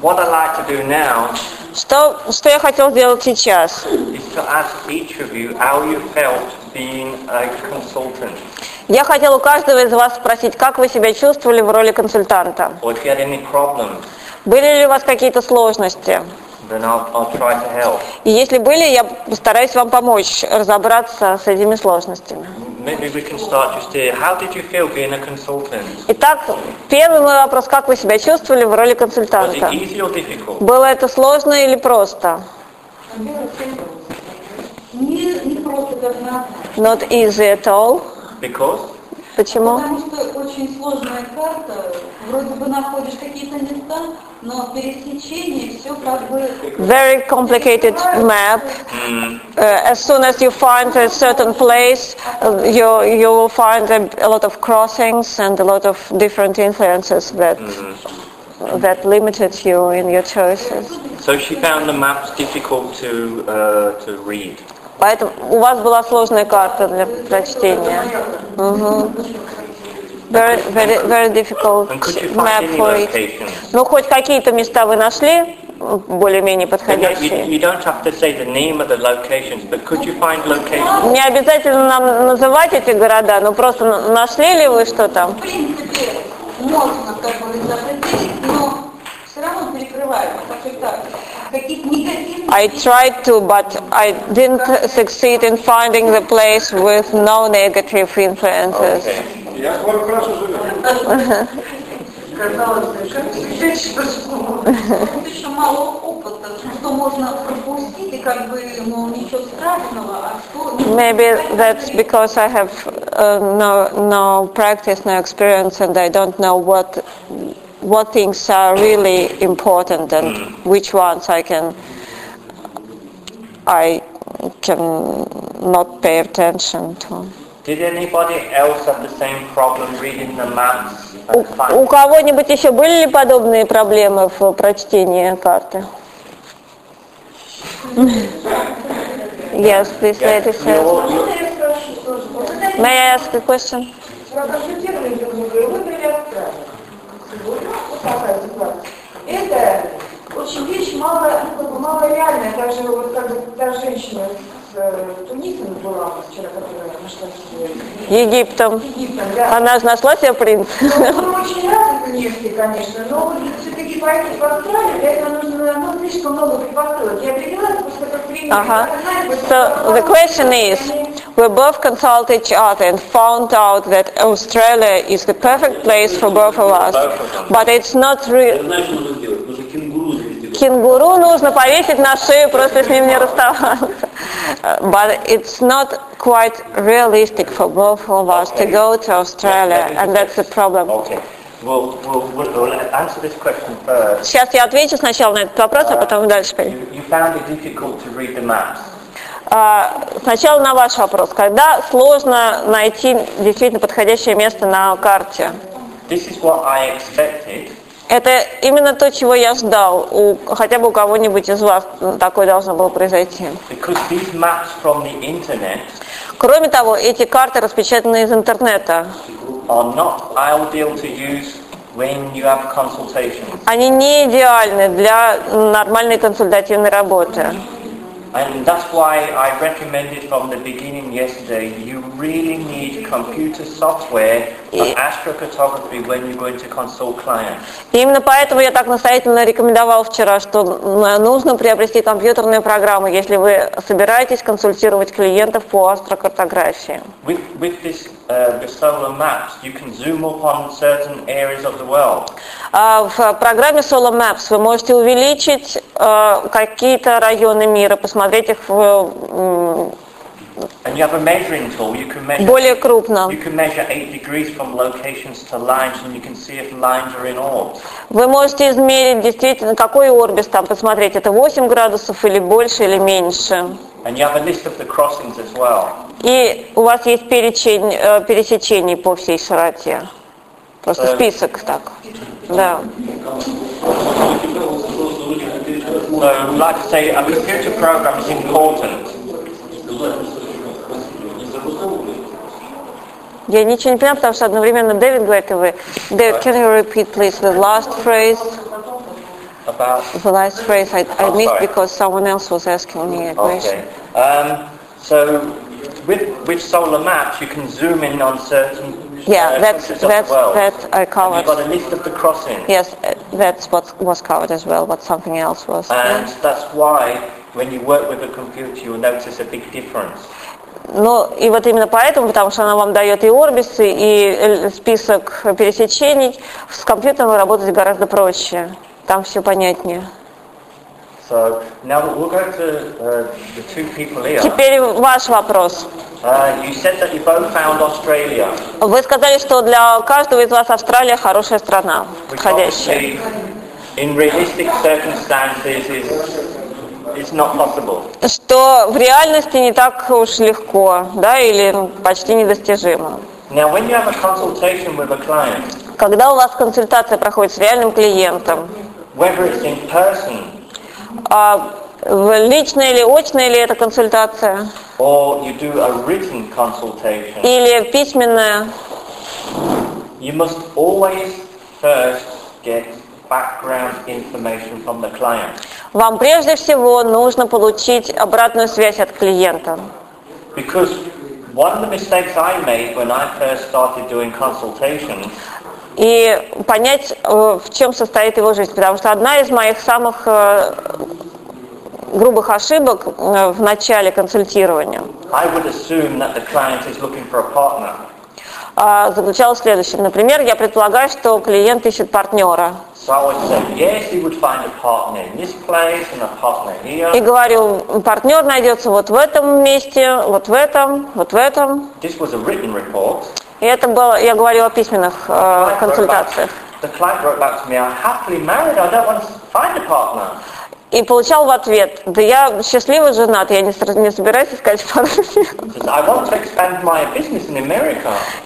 What I'd like to do now Что, что я хотел сделать сейчас? Я хотел у каждого из вас спросить, как вы себя чувствовали в роли консультанта? Были ли у вас какие-то сложности? Then I'll, I'll try to help. И если были, я постараюсь вам помочь разобраться с этими сложностями. Maybe we can start just here. How did you feel being a consultant? Итак, первый мой вопрос, как вы себя чувствовали в роли Was it консультанта? Было это сложно или просто? Не, не просто как на Not easy at all. Because? Почему? Потому что очень сложная карта, вроде бы находишь какие-то места, но пересечение все как бы Very complicated map. Uh, as soon as you find a certain place, uh, you you will find a, a lot of crossings and a lot of different influences that that limited you in your choices. So she found the maps difficult to uh, to read. Поэтому у вас была сложная карта для прочтения. Мгм. Very, very, very difficult you map for it. Ну, хоть какие-то места вы нашли, более-менее подходящие. you don't have to say the name of the locations, but could you find locations? Не обязательно нам называть эти города, но просто на- нашли ли вы что там? в принципе можно как бы определить, но все равно перекрывают так и так. Каких негативных I tried to, but I didn't succeed in finding the place with no negative influences. Okay. Я с вами хорошо живу. казалось, как Тут еще мало опыта, что можно пропустить, и как бы, ну, ничего страшного, а что... ну, Maybe that's because I have uh, no no practice, no experience, and I don't know what what things are really important and which ones I can I can not pay attention to. Did anybody else have the same problem reading the maps? У, and у finding- кого-нибудь еще были ли подобные проблемы в прочтении карты? Yes, this lady says. Можно я спрошу тоже? Вот это May I ask a question? Это очень вещь мало, ну, как бы малореальная, даже вот как бы та женщина была вчера, которая нашла себе Египтом. Египтом, да. Она же нашла себе принца. Ну, мы очень рады внешне, конечно, но все-таки поехать в Австралию, для этого нужно ну, слишком много припасывать. Я определилась после этого времени. Uh-huh. она знает, So the question is, we both consult each other and found out that Australia is the perfect place for both of us. But it's not real. Кенгуру нужно повесить на шею, просто с ним не расставаться. But it's not quite realistic for both of us to go to Australia, and that's the problem. Okay. We'll, we'll, we'll, we'll answer this question first. Сейчас я отвечу сначала на этот вопрос, а потом дальше пойдем. Maps. А, Сначала на ваш вопрос. Когда сложно найти действительно подходящее место на карте? This is what I expected. Это именно то, чего я ждал. У, хотя бы у кого-нибудь из вас такое должно было произойти. Internet Кроме того, эти карты распечатаны из интернета. Они не идеальны для нормальной консультативной работы. And that's why I recommended from the beginning yesterday, you really need computer software for astrophotography when you're going to consult clients. И именно поэтому я так настоятельно рекомендовал вчера, что м, нужно приобрести компьютерные программы, если вы собираетесь консультировать клиентов по астрокартографии. With, with this, uh, the solar maps, you can zoom up on certain areas of the world. А В программе Solar Maps вы можете увеличить э, какие-то районы мира, посмотреть их в, более крупно. You can measure 8 degrees from locations to lines and you can see if lines are in orbs. Вы можете измерить действительно, какой орбис там, посмотреть, это 8 градусов или больше, или меньше. And you have a list of the crossings as well. И у вас есть перечень э, пересечений по всей широте. Просто Э. список так. Да. So, like I say, a computer program is important. Я ничего не понимаю, потому что одновременно Дэвид говорит, и вы. Дэвид, can you repeat, please, the last phrase? About The last phrase I, I Oh, missed sorry. because someone else was asking me a question. okay. Um, so with with solar maps, you can zoom in on certain Yeah, uh, that's countries of that's the world. that I And covered. you've got a list of the crossings. Yes, uh, that's what was covered as well, but something else was. And that's why when you work with a computer, you'll notice a big difference. Ну, и вот именно поэтому, потому что она вам дает и орбисы, и э, список пересечений, с компьютером работать гораздо проще. Там все понятнее. So now we'll go to uh, the two people here. Теперь ваш вопрос. Uh, you said that you both found Australia, Вы сказали, что для каждого из вас Австралия хорошая страна, подходящая. in realistic circumstances is. Что в реальности не так уж легко, да, или ну, почти недостижимо. Now when you have a consultation with a client, Когда у вас консультация проходит с реальным клиентом, whether it's in person а личная или очная ли это консультация, or you do a written consultation, или письменная, you must always first get вам прежде всего нужно получить обратную связь от клиента. Because one of the mistakes I made when I first started doing consultations И понять, э, в чем состоит его жизнь. Потому что одна из моих самых э, грубых ошибок э, в начале консультирования I would assume that the client is looking for a partner. а, заключалась в следующем. Например, я предполагаю, что клиент ищет партнера. И говорю, партнер найдется вот в этом месте, вот в этом, вот в этом. This was a written report. И это было, я говорила о письменных э, консультациях. back- The client wrote back to me, I'm happily married, I don't want to find a partner. И получал в ответ, да я счастливо женат, я не, не собираюсь искать партнера.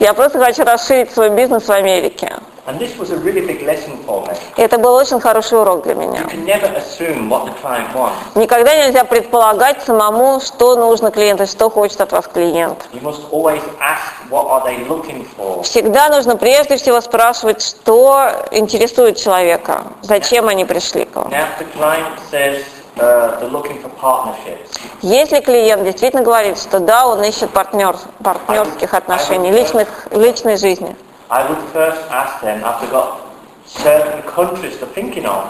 Я просто хочу расширить свой бизнес в Америке. And this was a really big lesson for me. И это был очень хороший урок для меня. You can never assume what the client wants. Никогда нельзя предполагать самому, что нужно клиенту, что хочет от вас клиент. You must always ask what are they looking for. Всегда нужно прежде всего спрашивать, что интересует человека, зачем они пришли к вам. Now if the client says uh, they're looking for partnerships, Если клиент действительно говорит, что да, он ищет партнер, партнерских отношений, личных, личной жизни, I would first ask them, have they got certain countries they're thinking of?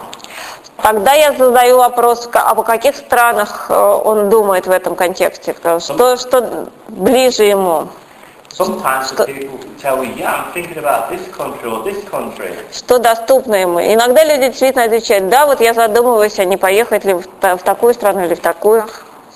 тогда я задаю вопрос, ка- об каких странах э, он думает в этом контексте, что, что ближе ему. Sometimes the people tell me, yeah, I'm thinking about this country or this country. что доступно ему. Иногда люди действительно отвечают, да, вот я задумываюсь, а не поехать ли в, в такую страну или в такую.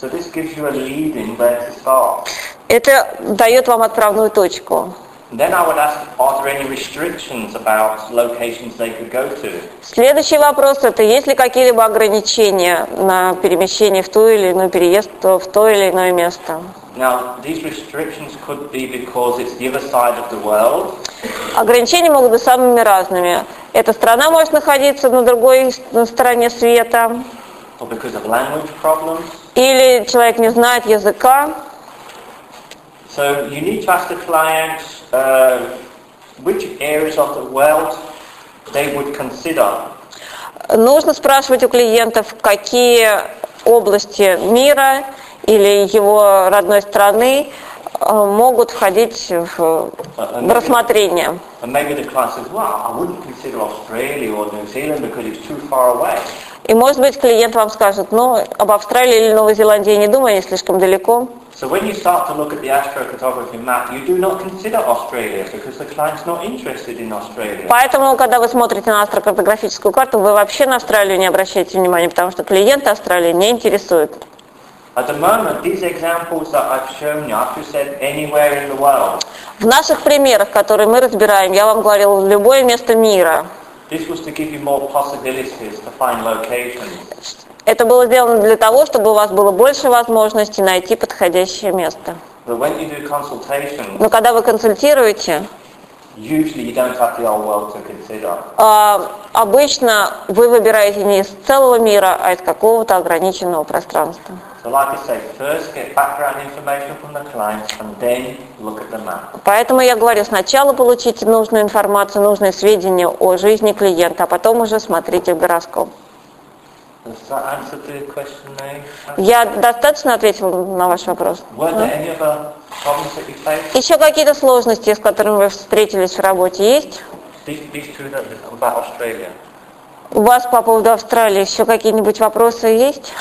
So this gives you a lead in where to start. Это дает вам отправную точку. Then I would ask, are there any restrictions about locations they could go to? Следующий вопрос это есть ли какие-либо ограничения на перемещение в ту или иную переезд в то или иное место. Now, these restrictions could be because it's the other side of the world, Ограничения могут быть самыми разными. Эта страна может находиться на другой стороне света, or because of language problems. или человек не знает языка. So you need to ask the client uh, which areas of the world they would consider. Нужно спрашивать у клиентов, какие области мира или его родной страны э, могут входить в, в рассмотрение. И, может быть, клиент вам скажет, ну, об Австралии или Новой Зеландии не думай, они слишком далеко. So when you start to look at the astrocartography map, you do not consider Australia because the client's not interested in Australia. Поэтому, когда вы смотрите на астрокартографическую карту, вы вообще на Австралию не обращаете внимания, потому что клиент Австралии не интересует. At the moment, these examples that I've shown you, I've just said anywhere in the world. В наших примерах, которые мы разбираем, я вам говорил, любое место мира. This was to give you more possibilities to find locations. Это было сделано для того, чтобы у вас было больше возможностей найти подходящее место. Но когда вы консультируете, а, обычно вы выбираете не из целого мира, а из какого-то ограниченного пространства. So like say. Поэтому я говорю, сначала получите нужную информацию, нужные сведения о жизни клиента, а потом уже смотрите в гороскоп. Does that answer the question there? Я достаточно ответил на ваш вопрос? Еще какие-то сложности, с которыми вы встретились в работе, есть? У вас по поводу Австралии еще какие-нибудь вопросы есть?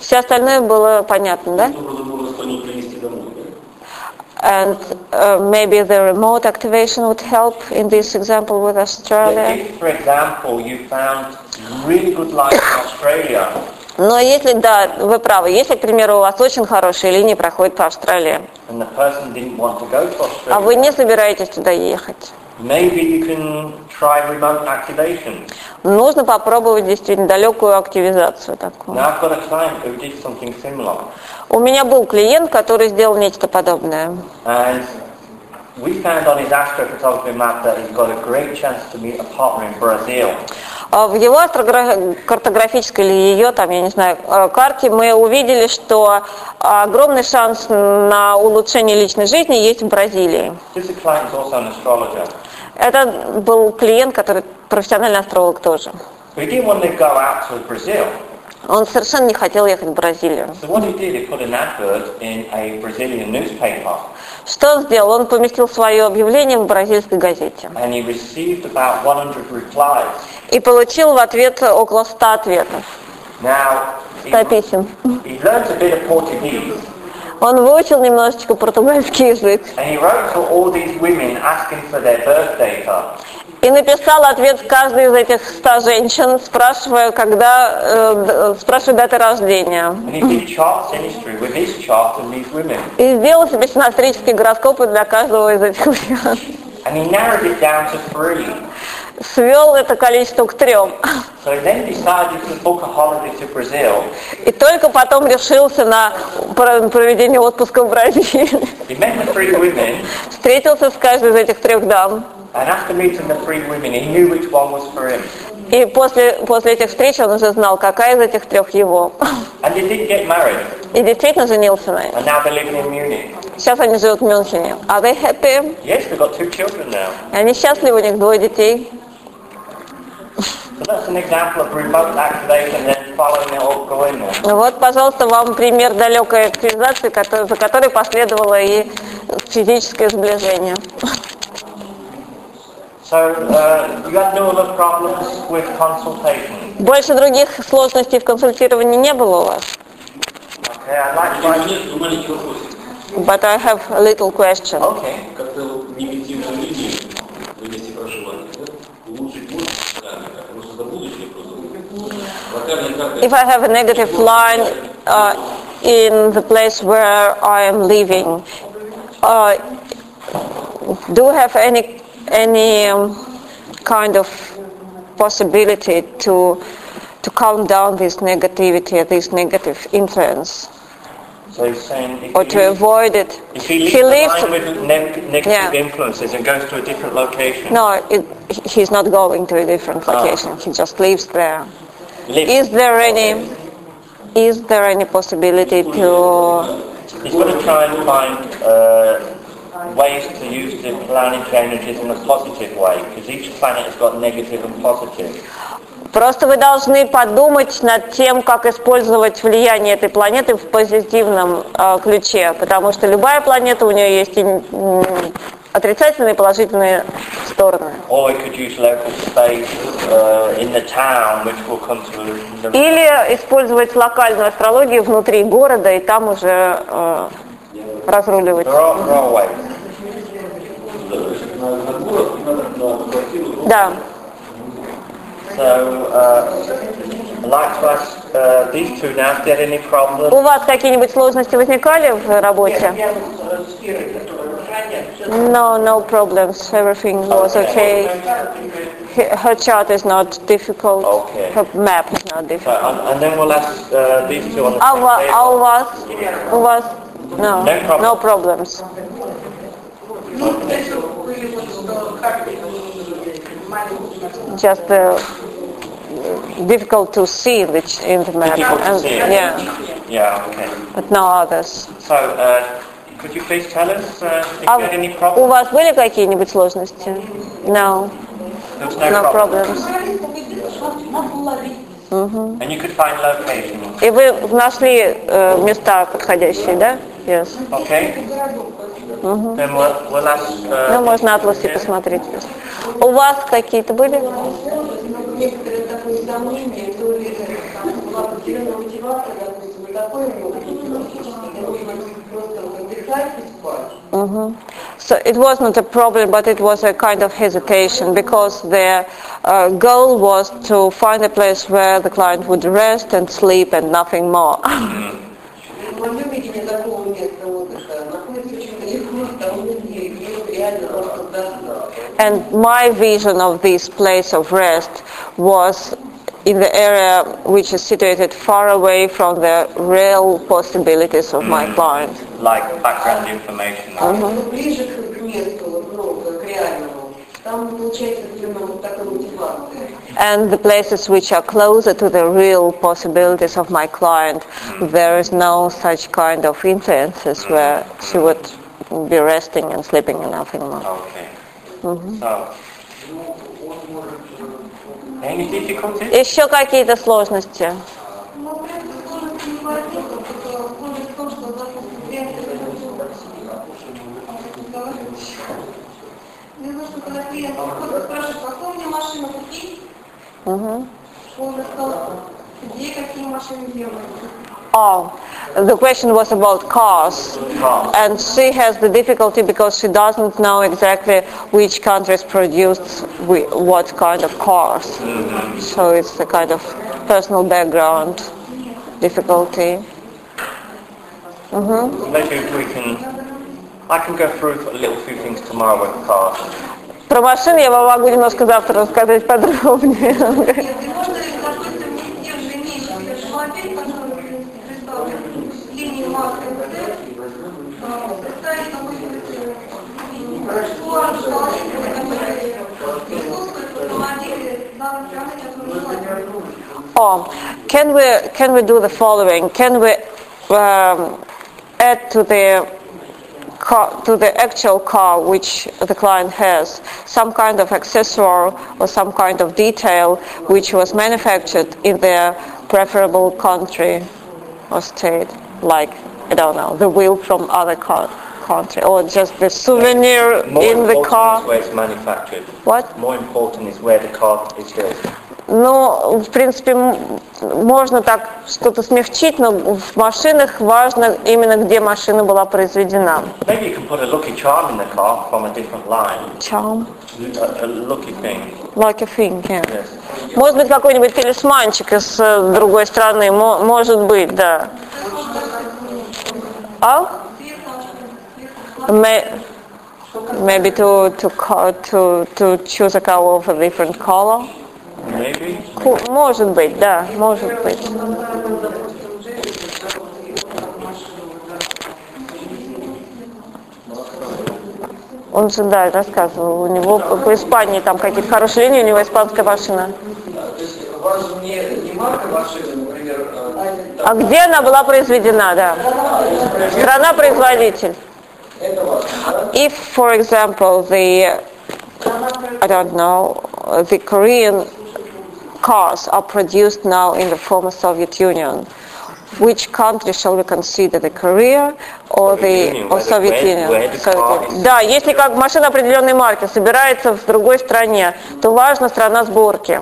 Все остальное было понятно, да? Таким образом можно страну принести домой? And uh, maybe the remote activation would help in this example with Australia. If, for example, you found really good life in Australia, Но если, да, вы правы, если, к примеру, у вас очень хорошие линии проходят по Австралии, and the person didn't want to go to а вы не собираетесь туда ехать, maybe you can try remote activation. нужно попробовать действительно далекую активизацию такую. Now I've got a client who did something similar, У меня был клиент, который сделал нечто подобное. and we found on his astrophotography map that he's got a great chance to meet a partner in Brazil. А В его картографической или ее, там, я не знаю, э, карте мы увидели, что огромный шанс на улучшение личной жизни есть в Бразилии. Это был клиент, который профессиональный астролог тоже. Он совершенно не хотел ехать в Бразилию. So Что он сделал? Он поместил свое объявление в бразильской газете. and he received about 100 replies. И получил в ответ около 100 ответов, Now, he, 100 писем. Он выучил немножечко португальский язык и написал ответ каждой из этих 100 женщин, спрашивая, когда, э, спрашивая даты рождения. И сделал себе синастрические гороскопы для каждого из этих three. Свел это количество к трем. И только потом решился на про- проведение отпуска в Бразилии. Встретился с каждой из этих трех дам. And after meeting the three women, he knew which one was for him. И после, после этих встреч он уже знал, какая из этих трех его. And they did get married, И действительно женился на ней. and now they're living in Munich. Сейчас они живут в Мюнхене. Are they happy? Yes, they've got two children now. Они счастливы, у них двое детей. So that's an example of remote activation, then following it up, going there. Вот, пожалуйста, вам пример далекой активизации, за которой последовало и физическое сближение. So uh, you had no other problems with consultation. Больше других сложностей в консультировании не было у вас? Okay, I'd like У to меня ask- нет маленький вопрос. But I have a little question. Okay. Как-то вот негативные люди на месте проживания, да? Улучшить можно локально, как просто за будущее просто. Локальная карта. If I have a negative line uh, in the place where I am living, uh, do you have any any um, kind of possibility to to calm down this negativity, this negative influence, So he's saying or he, to avoid it? if he leaves He line with neg- negative Yeah. influences and goes to a different location, No, it, he's not going to a different Ah. location. He just lives there. lives, Is there any is there any possibility to he's going to try and find uh, ways to use the planetary energies in a positive way because each planet has got negative and positive. Просто вы должны подумать над тем, как использовать влияние этой планеты в позитивном э, ключе, потому что любая планета, у нее есть и, отрицательные и положительные стороны. Or we could use local space in the town, which will come to the Или использовать локальную астрологию внутри города и там уже э, разруливать. There are, there are ways. На, на город, надо на квартиру. Да. So, uh, I'd like to ask uh, these two now if they had any problems. У вас какие-нибудь сложности возникали в работе? No, no problems. Everything was okay. Her her chart is not difficult. Okay. Her map is not Uh, difficult. and, and then we'll ask uh, these two on the А у same ва- table. а у вас? У вас? No, No problem. no problems. Just uh, difficult to see the ch- in the map. Difficult to And- see. Yeah, Yeah, okay. but no others. So, uh, could you please tell us uh, if А you had any у problems? вас были какие-нибудь сложности? No, There was no no problem. problems. Она была везде. And you could find locations. И вы нашли э, места подходящие, да? Yes. Okay? Then we'll, we'll ask... Ну, Uh, можно атласы посмотреть. У вас какие-то были? Некоторые такое сомнение, то ли там была определенная мотивация, допустим, и такой вот, я должна просто отдыхать и спать. Mhm. So it was not a problem, but it was a kind of hesitation because their uh, goal was to find a place where the client would rest and sleep and nothing more. And my vision of this place of rest was in the area which is situated far away from the real possibilities of my hmm. client. Like background information. Mm-hmm. And the places which are closer to the real possibilities of my client, hmm. there is no such kind of influences hmm. where she would be resting and sleeping and nothing more. Okay. Any difficulties? Еще какие-то сложности? Ну, Мгм. он сказал, где какие машины делают. Oh, the question was about cars. Cars. And she has the difficulty because she doesn't know exactly which countries produced whi- what kind of cars. So it's a kind of personal background difficulty. Maybe we can... I can go through a little few things tomorrow with cars. Про машины я вам могу немножко завтра рассказать подробнее. Oh, can we can we do the following? Can we um, add to the to the actual car which the client has some kind of accessory or some kind of detail which was manufactured in their preferable country or state, like I don't know, the wheel from other car, country or just the souvenir More in the important car. is where it's manufactured. What? More important is where the car is built. Ну, в принципе, м- можно так что-то смягчить, но в машинах важно именно, где машина была произведена. Maybe you can put a lucky charm in the car from a different line. Charm, A, a lucky thing. like a thing, yeah. Yes. Может быть, какой-нибудь талисманчик из э, другой страны, мо- может быть, да. А? May- Maybe to, to, to, to choose a color of a different color. Maybe. Может быть, да, может быть. Он же, да, рассказывал, у него по по Испании там какие-то хорошие линии, у него испанская машина. А А где она была произведена, да? Страна-производитель. If, for example, the, I don't know, the Korean cars are produced now in the former Soviet Union, which country shall we consider, the Korea or the Union, or Soviet Union? Soviet Union. Да, если как машина определенной марки собирается в другой стране, то важна страна сборки.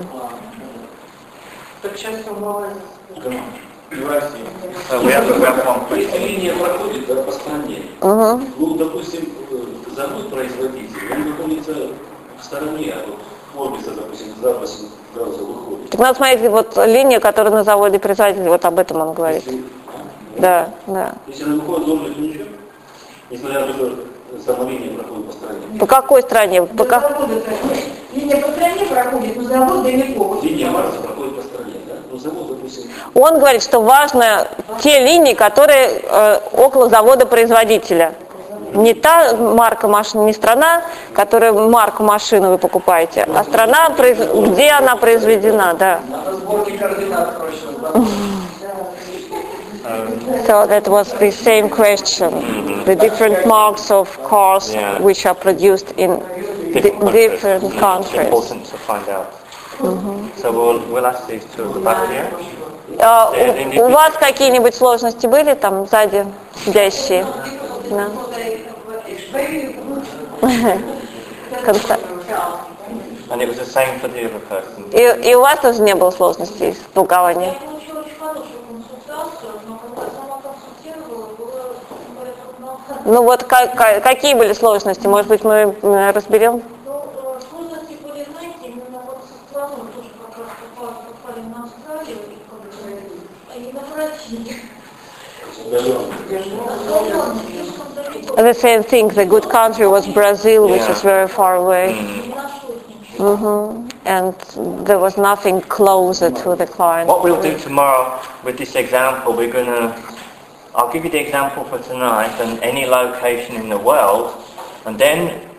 Have one Если question. линия проходит да, по стране, Мгм. ну, допустим, э, завод производитель, он находится в стороне от вот офиса, допустим, за 8 градусов выходит. Так надо смотреть вот линия, которая на заводе производителя, вот об этом он говорит. Если, Да, да. если она выходит в зону ничего, несмотря на то, что сама линия проходит по стране. По какой стране? По До ка- завода Линия по стране проходит, но завод далеко. Линия Марса проходит по стране, да? Ну, завод, Он говорит, что важно те линии, которые э, около завода производителя. Не та марка машины, не страна, которая марку машины вы покупаете, а страна, где она произведена, да. So that was the same question. The different marks of cars Yeah. which are produced in di- Different countries. different It's important to find out. So we'll, we'll ask these two at the back here. А, у, у вас какие-нибудь сложности были там сзади сидящие? Да. Конца- And it was the same for the other person. И, и у вас тоже не было сложностей с толкованием? Одно Ну вот как- как- какие были сложности? Может быть, мы разберем? The same thing, the good country was Brazil, yeah. which is very far away. Mm. Mm-hmm. And there was nothing closer to the client. What we'll do tomorrow with this example, we're going to, I'll give you the example for tonight and any location in the world, and then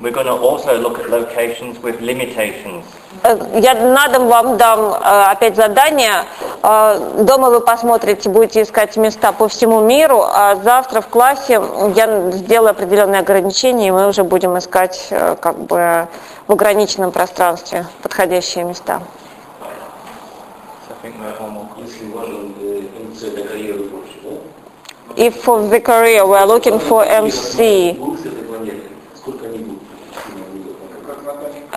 we're going to also look at locations with limitations. Э, Я на дом вам дам э, опять задание. Э, Дома вы посмотрите, будете искать места по всему миру, а завтра в классе я сделаю определенные ограничения, и мы уже будем искать как бы в ограниченном пространстве подходящие места. If for the career we are looking for MC, Будут с этой планеты? Сколько они будут?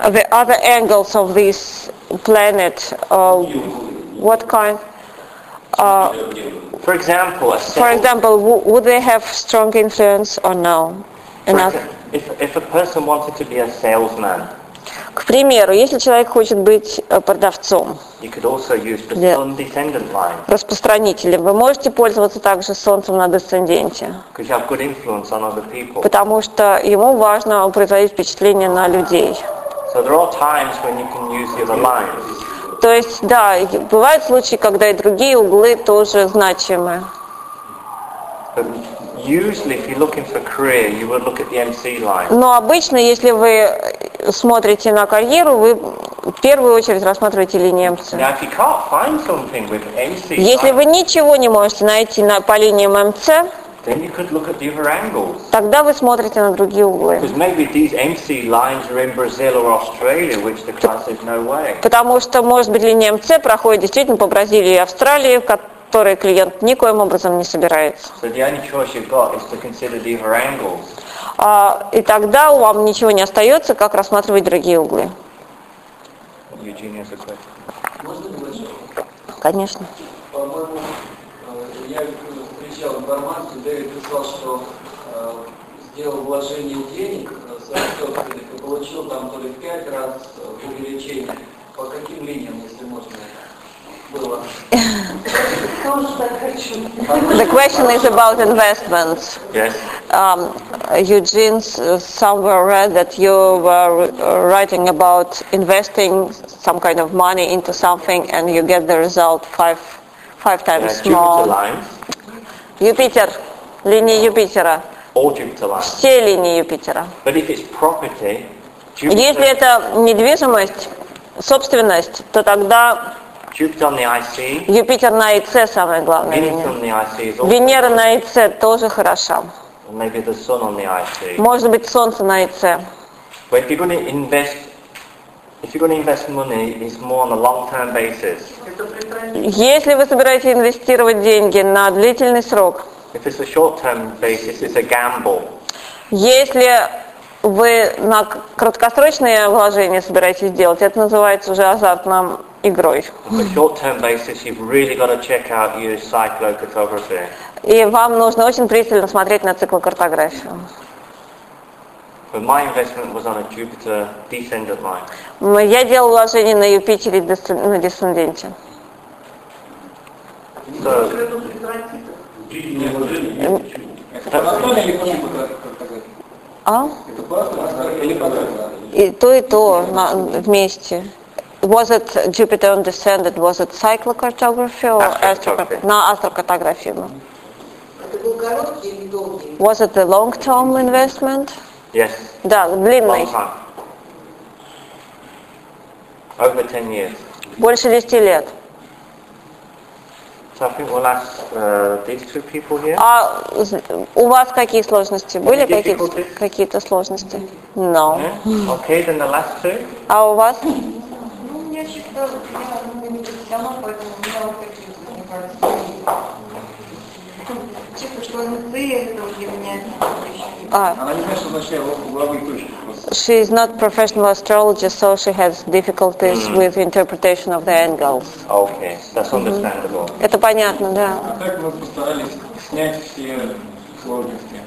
The other angles of this planet, uh, what kind? Uh, For example, for example, w- would they have strong influence or no? Enough? if, if a person wanted to be a salesman, К примеру, если человек хочет быть э, продавцом, you could also use the Yeah. sun descendant line распространителем, вы можете пользоваться также солнцем на десценденте, потому что ему важно производить впечатление на людей. So there are times when you can use the other lines. То есть, да, бывают случаи, когда и другие углы тоже значимы. But usually if you're looking for career, you would look at the MC line. Но обычно, если вы смотрите на карьеру, вы в первую очередь рассматриваете линии МЦ. Если вы ничего не можете найти на, по линиям МЦ, then you could look at the other angles. тогда вы смотрите на другие углы. Because maybe these MC lines are in Brazil or Australia, which the class says no way. Потому что, может быть, линия МЦ проходит действительно по Бразилии и Австралии, в которые клиент никоим образом не собирается. So the only choice you've got is to consider the other angles. А, и тогда вам ничего не остается, как рассматривать другие углы. Конечно. По-моему, э, я встречал информацию, Дэвид писал, что э, сделал вложение денег э, в своих собственных и получил там то ли в пять раз э, увеличение. По каким линиям, если можно, было? Тоже так хочу. The question is about investments. Yes. Um, Eugene uh, somewhere read that you were uh, writing about investing some kind of money into something and you get the result five, five Uh, times Jupiter more. Юпитер, линии Юпитера, all Jupiter lines. все линии Юпитера. But if it's property, Если это недвижимость, собственность, то тогда Юпитер на ИЦ is also, Венера на ИЦ тоже хороша. Может быть, Солнце на ИЦ. If you're going to invest, money, it's more on a long-term basis. Если вы собираетесь инвестировать деньги на длительный срок, If it's a short-term basis, it's a gamble. если вы на краткосрочные вложения собираетесь делать, это называется уже азартной игрой. On a short-term basis, you've really got to check out your cyclocartography. И вам нужно очень пристально смотреть на циклокартографию. But my investment was on a Jupiter descendant line. М, Я делал вложения на Юпитере и десцен- на десценденте. So, Анатолий или почему как А? Это просто или по И то, и то на- вместе. Was it Jupiter on descendant? Was it cyclocartography or Astrocartography. astrocartography? На астрокартографии. был. Это был короткий или долгий? Was it a long-term investment? Yes, Да, длинный. long time. Over 10 years. Больше 10 лет. So I think we'll ask uh, these two people here. А у вас какие сложности? Были Any какие-то сложности? No. Yeah? Okay, then the last two. А у вас? Ну, я чисто, я ну, не профессионал, поэтому у меня вот такие вот, мне кажется, просто. she is not professional astrologist, so she has difficulties with interpretation of the angles. Okay, that's understandable. Это понятно, да. А так мы постарались снять все сложности.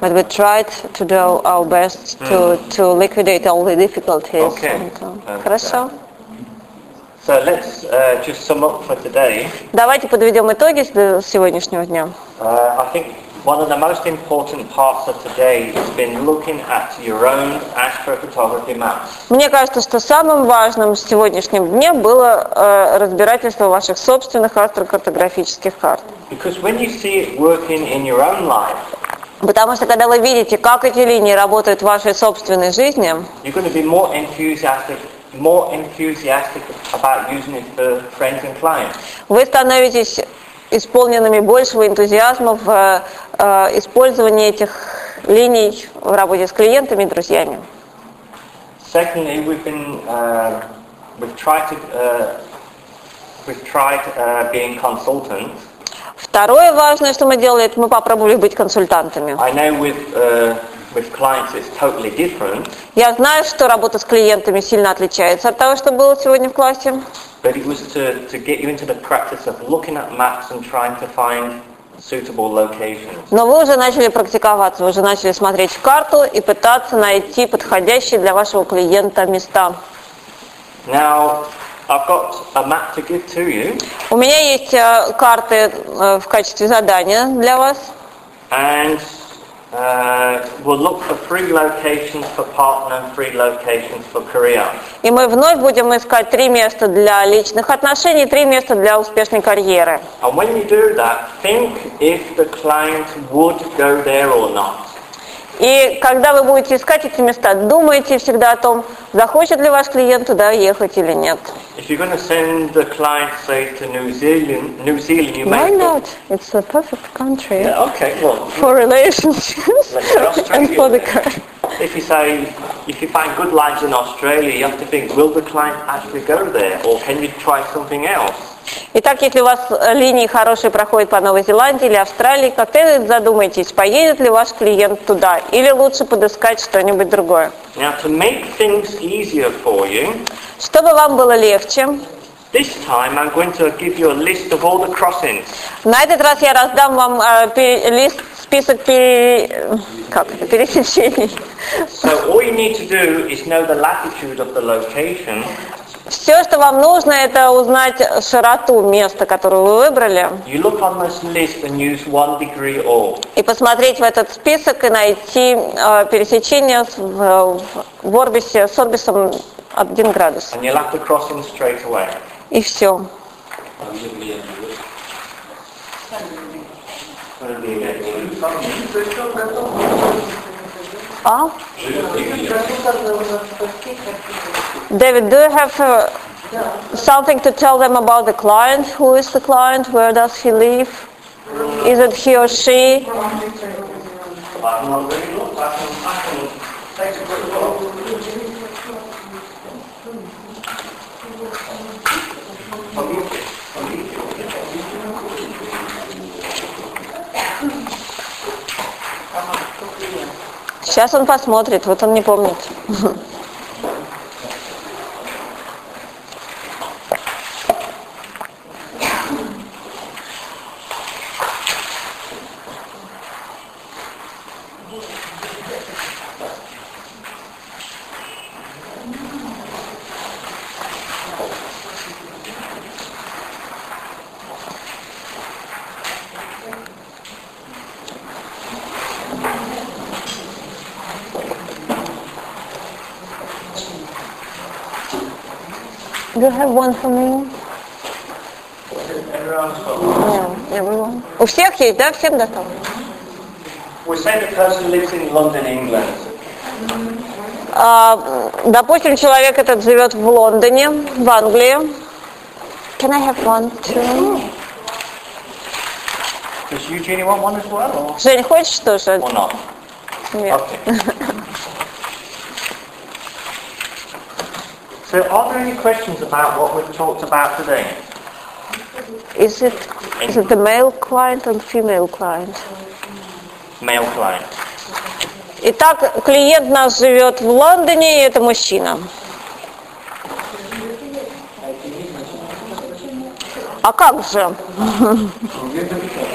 But we tried to do our best to, to liquidate all the difficulties. Okay. And, uh, Understand. Хорошо. So let's uh, just sum up for today. Давайте подведем итоги с- сегодняшнего дня. Uh, I think one of the most important parts of today has been looking at your own astrophotography maps. Мне кажется, что самым важным в сегодняшнем дне было э, разбирательство ваших собственных астрокартографических карт. Because when you see it working in your own life, Потому что когда вы видите, как эти линии работают в вашей собственной жизни, you're going to be more enthusiastic, more enthusiastic about using it for friends and clients. вы становитесь исполненными большего энтузиазма в э, использовании этих линий в работе с клиентами и друзьями. Secondly, we've been uh, we've tried to uh, we've tried uh, being consultants. Второе важное, что мы делали, это мы попробовали быть консультантами. I know with uh, totally Я знаю, что работа с клиентами сильно отличается от того, что было сегодня в классе. but it was to, to get you into the practice of looking at maps and trying to find suitable locations. Но вы уже начали практиковаться, вы уже начали смотреть в карту и пытаться найти подходящие для вашего клиента места. Now, I've got a map to give to you, У меня есть э, карты э, в качестве задания для вас. and И мы вновь будем искать три места для личных отношений, три места для успешной карьеры. And when you do that, think if the client would go there or not. И когда вы будете искать эти места, думайте всегда о том, захочет ли ваш клиент туда ехать или нет. If you're going to send the client, say, to New Zealand, New Zealand, you Why not? It's a perfect country Yeah, okay, well, for relationships and for the career. if you say, if you find good lines in Australia, you have to think, will the client actually go there, or can you try something else? Итак, если у вас э, линии хорошие проходят по Новой Зеландии или Австралии, как-то задумайтесь, поедет ли ваш клиент туда, или лучше подыскать что-нибудь другое. Now, to make things easier for you, Чтобы вам было легче, this time I'm going to give you a list of all the crossings. на этот раз я раздам вам э, пере- лист, список пере- э, как это, пересечений. So all you need to do is know the latitude of the location. Все, что вам нужно, это узнать широту места, которое вы выбрали, и посмотреть в этот список и найти э, пересечение с- в, в орбисе с орбисом 1 градус. И все. А где клиент живет? А? Живет где клиент? David, do you have uh, something to tell them about the client? Who is the client? Where does he live? Is it he or she? Сейчас он посмотрит, вот он не помнит. have one for me? No, everyone. У всех есть, да? Всем готов? We say the person lives in London, England. А, допустим, человек этот живет в Лондоне, в Англии. Can I have one too? Does Eugenie want one as well, or, Жень, хочешь тоже? or not? Нет. Okay. So are there any questions about what we've talked about today? Is it is it the male client and female client? Male client. Итак, клиент наш живет в Лондоне, и это мужчина. А как же?